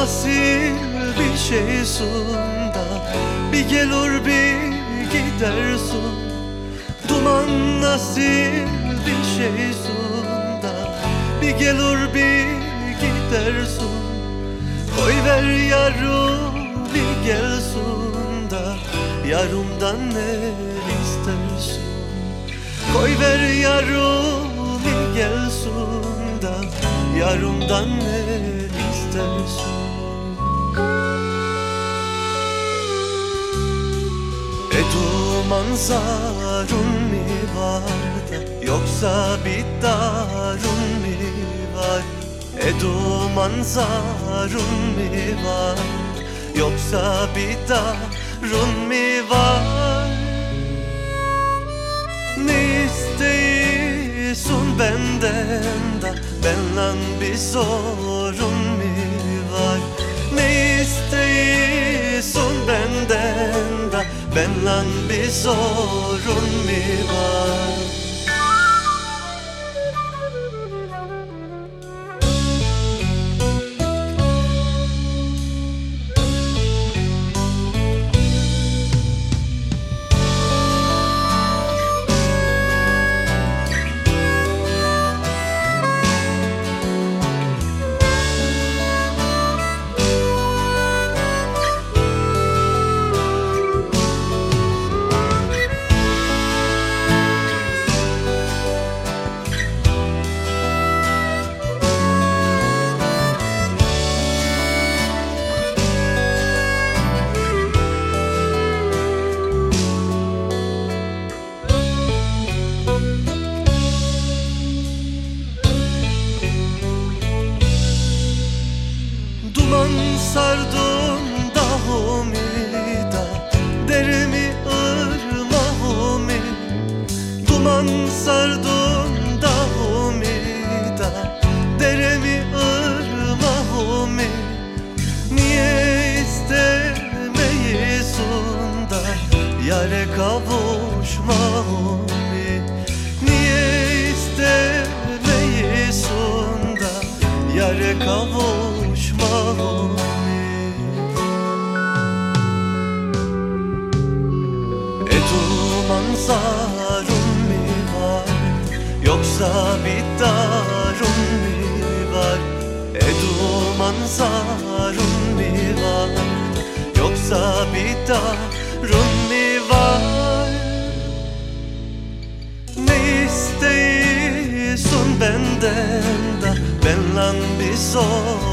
nasıl bir şeysun da Bir gelir bir gidersun Duman nasıl bir şeysun da Bir gelir bir gidersun Koy ver yarım bir gelsun da Yarımdan ne istersin? Koy ver yarım bir gelsun da Yarımdan ne istersin E duman zarun mi var Yoksa bir darun mi var? E duman zarun mi var Yoksa bir darun mi var? Ne istiyorsun benden da Benle bir sorun istiyorsun benden da Benle bir sorun mi var Yare kavuşmahumi Niye istemeyisun da Yare kavuşmahumi E duman sarun mi var? Yoksa bir darun mi var? E duman sarun mi var? Yoksa bir darun mi var. Ne istiyorsun benden da? Benle bir sor